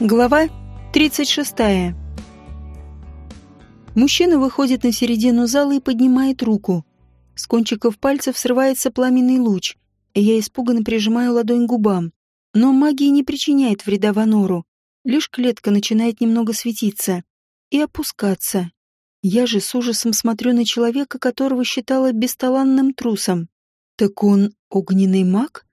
Глава 36. Мужчина выходит на середину зала и поднимает руку. С кончиков пальцев срывается пламенный луч, и я испуганно прижимаю ладонь к губам. Но магия не причиняет вреда Ванору. Лишь клетка начинает немного светиться и опускаться. Я же с ужасом смотрю на человека, которого считала бесталанным трусом. Так он огненный маг?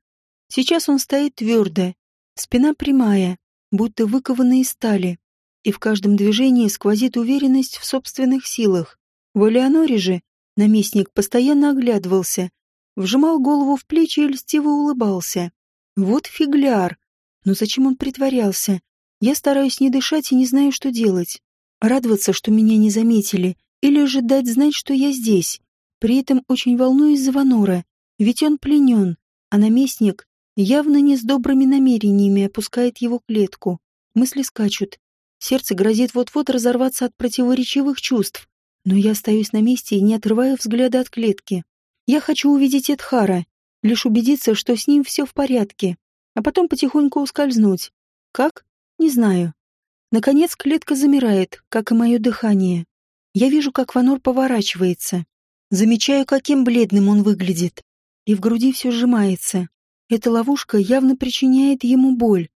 Сейчас он стоит твердо, спина прямая, будто выкованные из стали, и в каждом движении сквозит уверенность в собственных силах. В Элеоноре же наместник постоянно оглядывался, вжимал голову в плечи и льстиво улыбался. Вот фигляр! Но зачем он притворялся? Я стараюсь не дышать и не знаю, что делать. Радоваться, что меня не заметили, или же дать знать, что я здесь. При этом очень волнуюсь за Ванора, ведь он пленен, а наместник явно не с добрыми намерениями опускает его клетку. Мысли скачут. Сердце грозит вот-вот разорваться от противоречивых чувств. Но я остаюсь на месте и не отрываю взгляда от клетки. Я хочу увидеть Эдхара, лишь убедиться, что с ним все в порядке, а потом потихоньку ускользнуть. Как? Не знаю. Наконец клетка замирает, как и мое дыхание. Я вижу, как Ванор поворачивается. Замечаю, каким бледным он выглядит. И в груди все сжимается. Эта ловушка явно причиняет ему боль.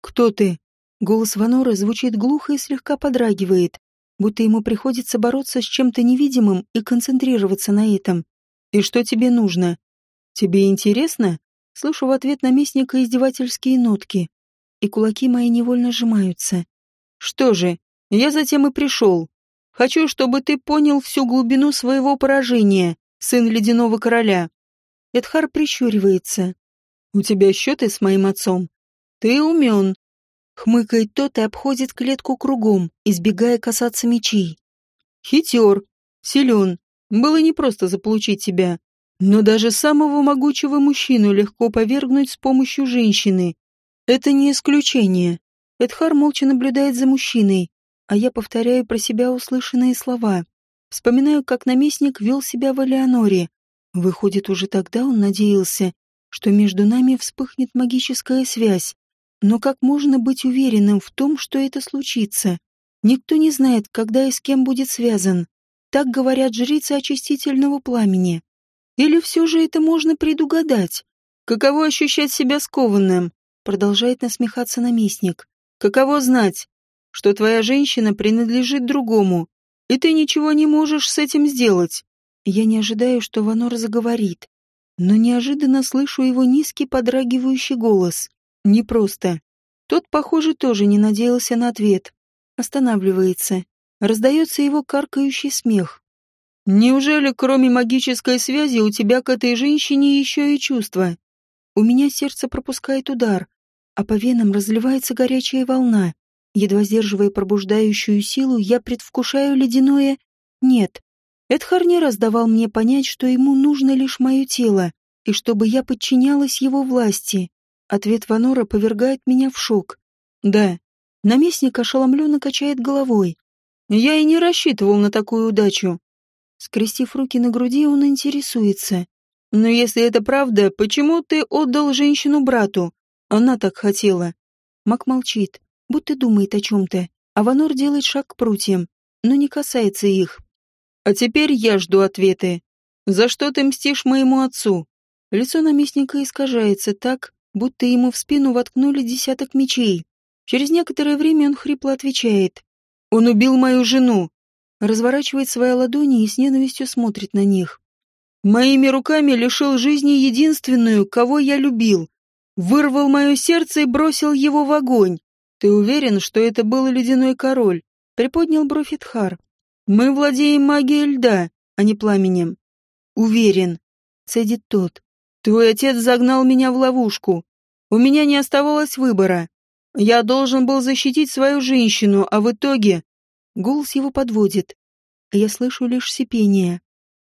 «Кто ты?» Голос Ванора звучит глухо и слегка подрагивает, будто ему приходится бороться с чем-то невидимым и концентрироваться на этом. «И что тебе нужно? Тебе интересно?» Слышу в ответ наместника издевательские нотки, и кулаки мои невольно сжимаются. «Что же, я затем и пришел. Хочу, чтобы ты понял всю глубину своего поражения, сын ледяного короля». Эдхар прищуривается, у тебя счеты с моим отцом? Ты умен. Хмыкает тот и обходит клетку кругом, избегая касаться мечей. Хитер, силен. Было непросто заполучить тебя. Но даже самого могучего мужчину легко повергнуть с помощью женщины. Это не исключение. Эдхар молча наблюдает за мужчиной, а я повторяю про себя услышанные слова. Вспоминаю, как наместник вел себя в Элеоноре. Выходит, уже тогда он надеялся, что между нами вспыхнет магическая связь. Но как можно быть уверенным в том, что это случится? Никто не знает, когда и с кем будет связан. Так говорят жрицы очистительного пламени. Или все же это можно предугадать? Каково ощущать себя скованным? Продолжает насмехаться наместник. Каково знать, что твоя женщина принадлежит другому, и ты ничего не можешь с этим сделать? Я не ожидаю, что Ванор заговорит но неожиданно слышу его низкий подрагивающий голос. Непросто. Тот, похоже, тоже не надеялся на ответ. Останавливается. Раздается его каркающий смех. «Неужели, кроме магической связи, у тебя к этой женщине еще и чувства?» У меня сердце пропускает удар, а по венам разливается горячая волна. Едва сдерживая пробуждающую силу, я предвкушаю ледяное «нет». Эдхар не раз мне понять, что ему нужно лишь мое тело, и чтобы я подчинялась его власти. Ответ Ванора повергает меня в шок. Да, наместник ошеломленно качает головой. Я и не рассчитывал на такую удачу. Скрестив руки на груди, он интересуется. Но если это правда, почему ты отдал женщину брату? Она так хотела. Мак молчит, будто думает о чем-то, а Ванор делает шаг к прутьям, но не касается их. А теперь я жду ответы. За что ты мстишь моему отцу? Лицо наместника искажается так, будто ему в спину воткнули десяток мечей. Через некоторое время он хрипло отвечает. Он убил мою жену. Разворачивает свои ладони и с ненавистью смотрит на них. Моими руками лишил жизни единственную, кого я любил. Вырвал мое сердце и бросил его в огонь. Ты уверен, что это был ледяной король? Приподнял бровь Итхар. Мы владеем магией льда, а не пламенем. Уверен, цедит тот. Твой отец загнал меня в ловушку. У меня не оставалось выбора. Я должен был защитить свою женщину, а в итоге... Голос его подводит. Я слышу лишь сипение.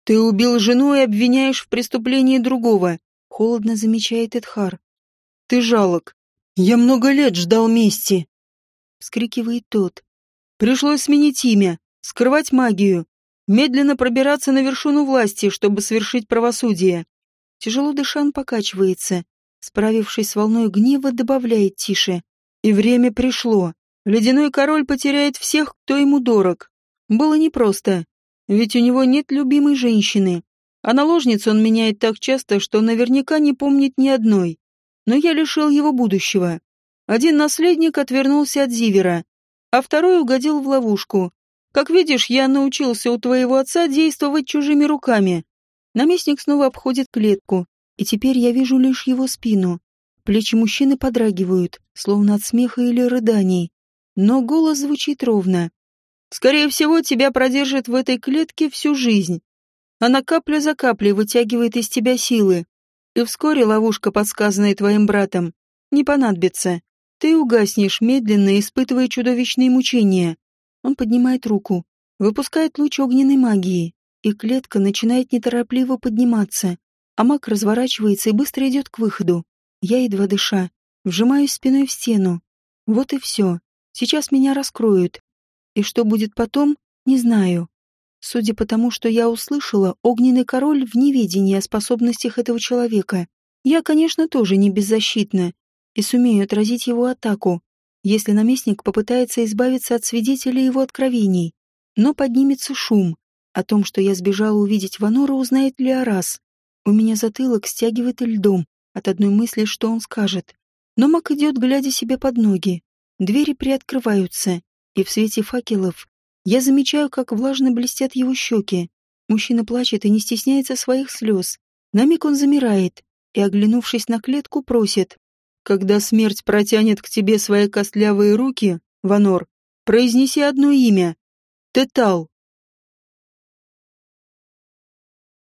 Ты убил жену и обвиняешь в преступлении другого. Холодно замечает Эдхар. Ты жалок. Я много лет ждал мести. Вскрикивает тот. Пришлось сменить имя, скрывать магию, медленно пробираться на вершину власти, чтобы свершить правосудие. Тяжело дышан покачивается, справившись с волной гнева, добавляет тише. И время пришло. Ледяной король потеряет всех, кто ему дорог. Было непросто, ведь у него нет любимой женщины. А наложниц он меняет так часто, что наверняка не помнит ни одной. Но я лишил его будущего. Один наследник отвернулся от Зивера, а второй угодил в ловушку. Как видишь, я научился у твоего отца действовать чужими руками. Наместник снова обходит клетку, и теперь я вижу лишь его спину. Плечи мужчины подрагивают, словно от смеха или рыданий. Но голос звучит ровно. «Скорее всего, тебя продержит в этой клетке всю жизнь. Она капля за каплей вытягивает из тебя силы. И вскоре ловушка, подсказанная твоим братом, не понадобится. Ты угаснешь, медленно испытывая чудовищные мучения. Он поднимает руку, выпускает луч огненной магии, и клетка начинает неторопливо подниматься, а маг разворачивается и быстро идет к выходу. Я, едва дыша, вжимаюсь спиной в стену. Вот и все. Сейчас меня раскроют. И что будет потом, не знаю. Судя по тому, что я услышала, огненный король в неведении о способностях этого человека. Я, конечно, тоже не беззащитна и сумею отразить его атаку, если наместник попытается избавиться от свидетелей его откровений. Но поднимется шум. О том, что я сбежала увидеть Ванора, узнает Леорас. У меня затылок стягивает льдом от одной мысли, что он скажет. Но маг идет, глядя себе под ноги. Двери приоткрываются, и в свете факелов я замечаю, как влажно блестят его щеки. Мужчина плачет и не стесняется своих слез. На миг он замирает и, оглянувшись на клетку, просит. «Когда смерть протянет к тебе свои костлявые руки, Ванор, произнеси одно имя. Тетал».